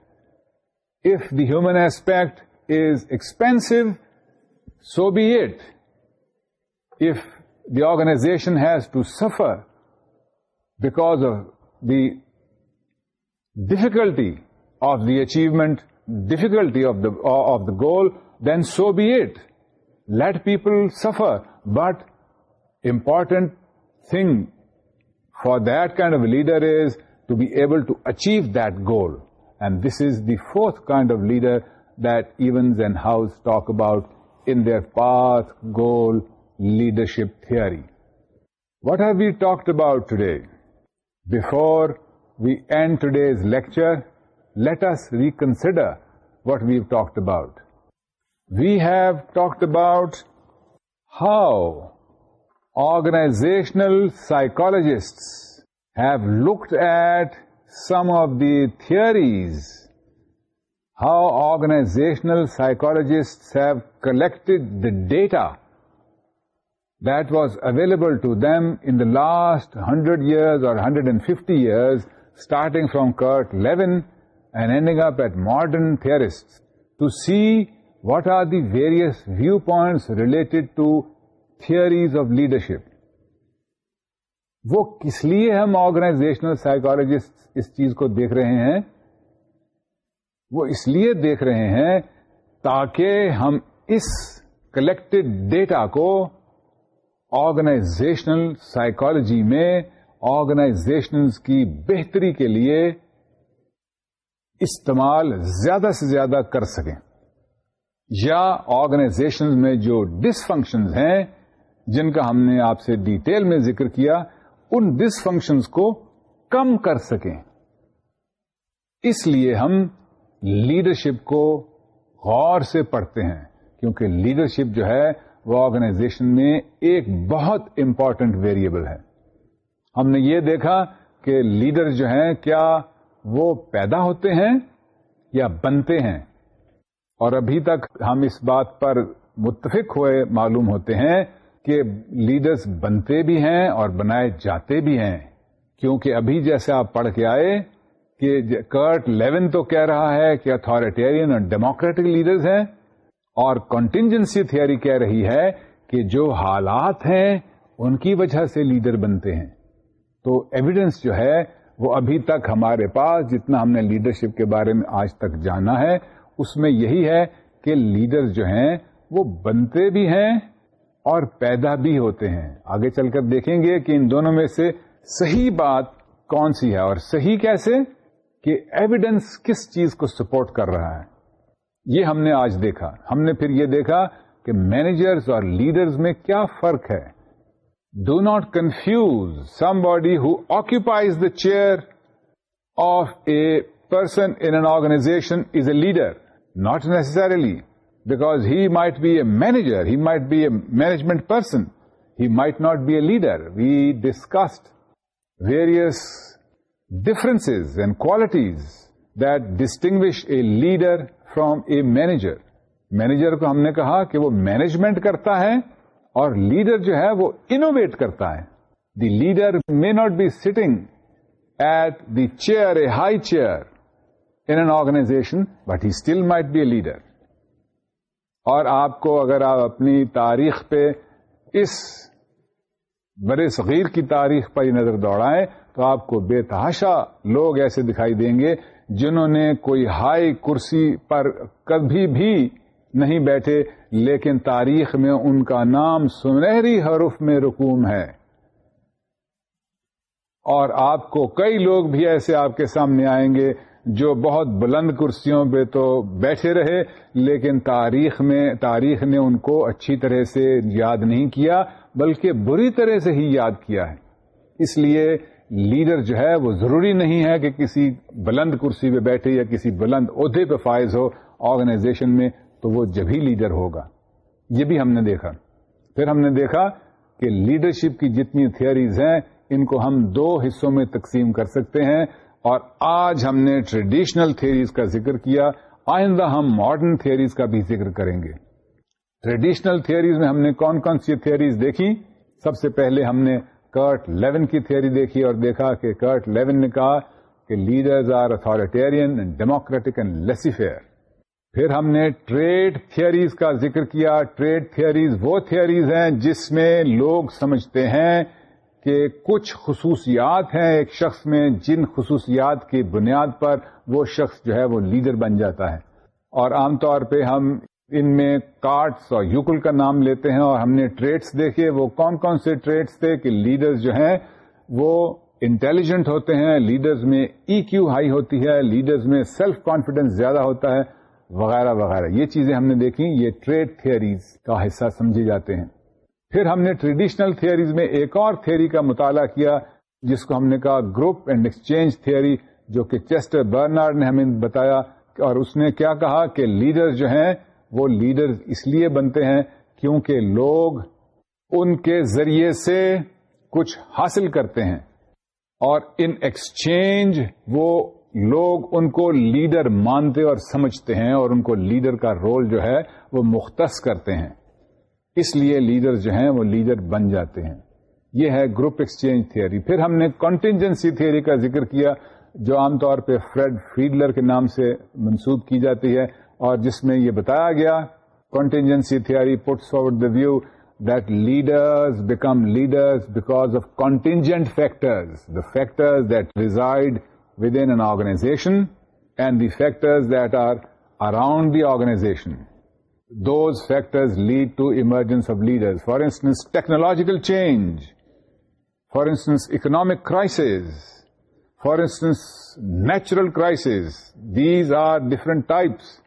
If the human aspect is expensive, so be it. If the organization has to suffer because of the difficulty of the achievement difficulty uh, of the goal, then so be it. Let people suffer. But important thing for that kind of leader is to be able to achieve that goal. And this is the fourth kind of leader that Evans and House talk about in their path, goal, leadership theory. What have we talked about today? Before we end today's lecture, let us reconsider what we've talked about. We have talked about how organizational psychologists have looked at some of the theories, how organizational psychologists have collected the data that was available to them in the last 100 years or 150 years, starting from Kurt Lewin pet modern تھور to see what are the various view points relate to theories of leadership وہ کس لیے ہم organizational psychologist اس چیز کو دیکھ رہے ہیں وہ اس لیے دیکھ رہے ہیں تاکہ ہم اس کلیکٹڈ ڈیٹا کو آرگنائزیشنل سائیکالوجی میں آرگنائزیشنز کی بہتری کے لیے استعمال زیادہ سے زیادہ کر سکیں یا آرگنائزیشن میں جو ڈس فنکشنز ہیں جن کا ہم نے آپ سے ڈیٹیل میں ذکر کیا ان ڈس فنکشنز کو کم کر سکیں اس لیے ہم لیڈرشپ کو غور سے پڑھتے ہیں کیونکہ لیڈرشپ جو ہے وہ آرگنائزیشن میں ایک بہت امپورٹنٹ ویریبل ہے ہم نے یہ دیکھا کہ لیڈر جو ہیں کیا وہ پیدا ہوتے ہیں یا بنتے ہیں اور ابھی تک ہم اس بات پر متفق ہوئے معلوم ہوتے ہیں کہ لیڈرز بنتے بھی ہیں اور بنائے جاتے بھی ہیں کیونکہ ابھی جیسے آپ پڑھ کے آئے کہ کرٹ لیون تو کہہ رہا ہے کہ اتارٹیرین اور ڈیموکریٹک لیڈرز ہیں اور کنٹینجنسی تھیوری کہہ رہی ہے کہ جو حالات ہیں ان کی وجہ سے لیڈر بنتے ہیں تو ایویڈینس جو ہے وہ ابھی تک ہمارے پاس جتنا ہم نے لیڈرشپ کے بارے میں آج تک جانا ہے اس میں یہی ہے کہ لیڈر جو ہیں وہ بنتے بھی ہیں اور پیدا بھی ہوتے ہیں آگے چل کر دیکھیں گے کہ ان دونوں میں سے صحیح بات کون سی ہے اور صحیح کیسے کہ ایویڈینس کس چیز کو سپورٹ کر رہا ہے یہ ہم نے آج دیکھا ہم نے پھر یہ دیکھا کہ مینیجرز اور لیڈرز میں کیا فرق ہے do not confuse somebody who occupies the chair of a person an an organization is a leader not necessarily back he might be a manager he might be a management person he might not be a leader we discussed various difference and qualities that distinguish a leader from a manager manager کو ہم نے کہا کہ وہ management کرتا ہے اور leader جو ہے وہ انوویٹ کرتا ہے the leader may not be sitting at the chair a high chair in an organization but he still might be a leader اور آپ کو اگر آپ اپنی تاریخ پہ اس برے صغیر کی تاریخ پر یہ نظر دوڑائیں تو آپ کو بے تحاشا لوگ ایسے دکھائی دیں گے جنہوں نے کوئی ہائی کرسی پر کبھی بھی نہیں بیٹھے لیکن تاریخ میں ان کا نام سنہری حرف میں رکوم ہے اور آپ کو کئی لوگ بھی ایسے آپ کے سامنے آئیں گے جو بہت بلند کرسیوں پہ تو بیٹھے رہے لیکن تاریخ میں تاریخ نے ان کو اچھی طرح سے یاد نہیں کیا بلکہ بری طرح سے ہی یاد کیا ہے اس لیے لیڈر جو ہے وہ ضروری نہیں ہے کہ کسی بلند کرسی پہ بیٹھے یا کسی بلند عہدے پہ فائز ہو آرگنائزیشن میں تو وہ جبھی لیڈر ہوگا یہ بھی ہم نے دیکھا پھر ہم نے دیکھا کہ لیڈرشپ کی جتنی ہیں ان کو ہم دو حصوں میں تقسیم کر سکتے ہیں اور آج ہم نے ٹریڈیشنل تھیئریز کا ذکر کیا آئندہ ہم ماڈرن تھیئریز کا بھی ذکر کریں گے ٹریڈیشنل تھیئریز میں ہم نے کون کون سی تھیئریز دیکھی سب سے پہلے ہم نے کرٹ لیون کی تھیوری دیکھی اور دیکھا کہ کرٹ لیون نے کہا کہ leaders are authoritarian and democratic and لیسیفیئر پھر ہم نے ٹریڈ تھیوریز کا ذکر کیا ٹریڈ تھیئریز وہ تھیئریز ہیں جس میں لوگ سمجھتے ہیں کہ کچھ خصوصیات ہیں ایک شخص میں جن خصوصیات کی بنیاد پر وہ شخص جو ہے وہ لیڈر بن جاتا ہے اور عام طور پہ ہم ان میں کارٹس اور یوکل کا نام لیتے ہیں اور ہم نے ٹریڈس دیکھے وہ کون کون سے ٹریڈس تھے کہ لیڈرز جو ہیں وہ انٹیلیجنٹ ہوتے ہیں لیڈرز میں ای e کیو ہائی ہوتی ہے لیڈرز میں سیلف کانفیڈنس زیادہ ہوتا ہے وغیرہ وغیرہ یہ چیزیں ہم نے دیکھی یہ ٹریڈ تھیئریز کا حصہ سمجھے جاتے ہیں پھر ہم نے ٹریڈیشنل تھیئریز میں ایک اور تھیئری کا مطالعہ کیا جس کو ہم نے کہا گروپ اینڈ ایکسچینج تھیئری جو کہ چیسٹر برنارڈ نے ہمیں بتایا اور اس نے کیا کہا کہ لیڈر جو ہیں وہ لیڈر اس لیے بنتے ہیں کیونکہ لوگ ان کے ذریعے سے کچھ حاصل کرتے ہیں اور ان ایکسچینج وہ لوگ ان کو لیڈر مانتے اور سمجھتے ہیں اور ان کو لیڈر کا رول جو ہے وہ مختص کرتے ہیں اس لیے لیڈر جو ہیں وہ لیڈر بن جاتے ہیں یہ ہے گروپ ایکسچینج تھیوری پھر ہم نے کانٹینجنسی تھیوری کا ذکر کیا جو عام طور پہ فریڈ فیڈلر کے نام سے منسوب کی جاتی ہے اور جس میں یہ بتایا گیا contingency theory puts forward the view that leaders become leaders because of contingent that reside within an organization and the factors that are around the organization. Those factors lead to emergence of leaders. For instance, technological change. For instance, economic crisis. For instance, natural crisis. These are different types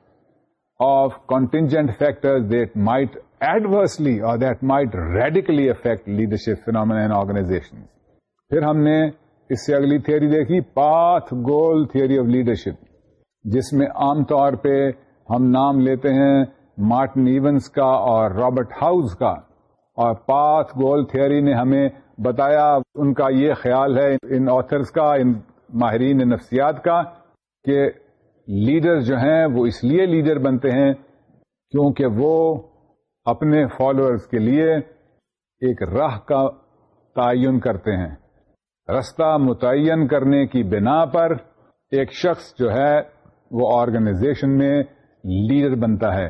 of contingent factors that might adversely or that might radically affect leadership phenomena in organizations. Then we اس سے اگلی theory دیکھی path goal theory of leadership جس میں عام طور پہ ہم نام لیتے ہیں مارٹن ایونس کا اور رابرٹ ہاؤز کا اور پاتھ گول تھیوری نے ہمیں بتایا ان کا یہ خیال ہے ان آترس کا ان ماہرین نفسیات کا کہ لیڈر جو ہیں وہ اس لیے لیڈر بنتے ہیں کیونکہ وہ اپنے فالوئرس کے لیے ایک راہ کا تعین کرتے ہیں رستہ متعین کرنے کی بنا پر ایک شخص جو ہے وہ آرگنائزیشن میں لیڈر بنتا ہے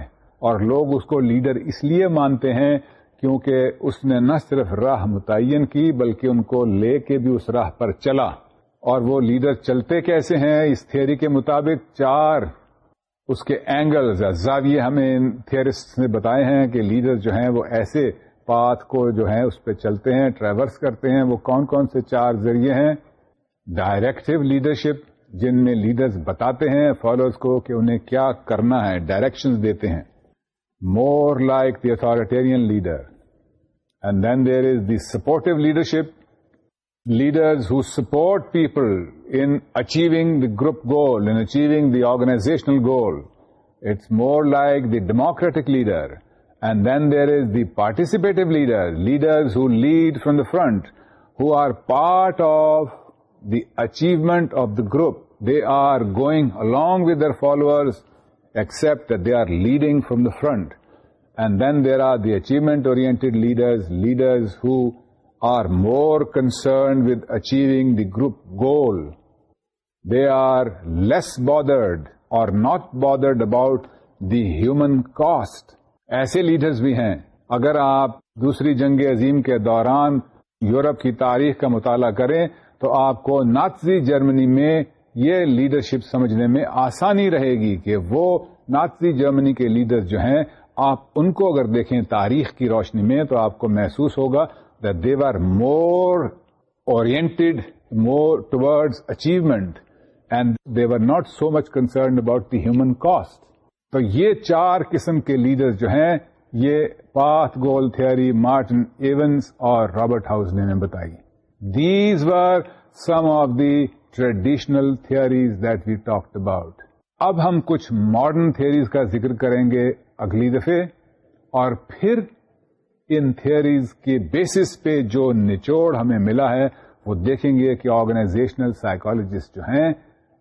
اور لوگ اس کو لیڈر اس لیے مانتے ہیں کیونکہ اس نے نہ صرف راہ متعین کی بلکہ ان کو لے کے بھی اس راہ پر چلا اور وہ لیڈر چلتے کیسے ہیں اس تھیوری کے مطابق چار اس کے اینگلز زاویے ہمیں ان تھیورسٹ نے بتائے ہیں کہ لیڈر جو ہیں وہ ایسے پاتھ کو جو ہے اس پہ چلتے ہیں ٹریولس کرتے ہیں وہ کون کون سے چار ذریعے ہیں ڈائریکٹو لیڈرشپ جن میں لیڈرز بتاتے ہیں فالوئرس کو کہ انہیں کیا کرنا ہے ڈائریکشن دیتے ہیں more like the authoritarian leader and then there is the supportive leadership leaders who support people in achieving the group goal in achieving the organizational goal it's more like the democratic leader And then there is the participative leader, leaders who lead from the front, who are part of the achievement of the group. They are going along with their followers, except that they are leading from the front. And then there are the achievement-oriented leaders, leaders who are more concerned with achieving the group goal. They are less bothered or not bothered about the human cost ایسے leaders بھی ہیں اگر آپ دوسری جنگ عظیم کے دوران Europe کی تاریخ کا مطالعہ کریں تو آپ کو ناتزی جرمنی میں یہ لیڈرشپ سمجھنے میں آسانی رہے گی کہ وہ ناتزی جرمنی کے لیڈر جو ہیں آپ ان کو اگر دیکھیں تاریخ کی روشنی میں تو آپ کو محسوس ہوگا they were more oriented more towards achievement and they were not so much concerned about the human cost تو یہ چار قسم کے لیڈر جو ہیں یہ path goal theory Martin Evans اور رابرٹ ہاؤس نے بتائی these some of the traditional theories that we talked about اب ہم کچھ ماڈرن تھیئریز کا ذکر کریں گے اگلی دفعے اور پھر ان تھیئریز کے بیسس پہ جو نچوڑ ہمیں ملا ہے وہ دیکھیں گے کہ آرگنائزیشنل سائیکولوجسٹ جو ہیں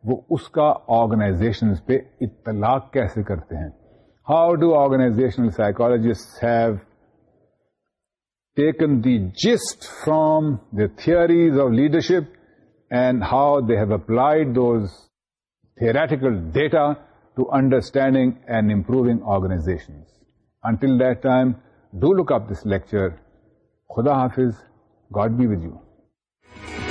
وہ اس کا آرگنائزیشن پہ اطلاق کیسے کرتے ہیں how do organizational psychologist have taken the gist from the theories of leadership and how they have applied those theoretical data to understanding and improving organization until that time do look up this lecture خدا حافظ God be with you.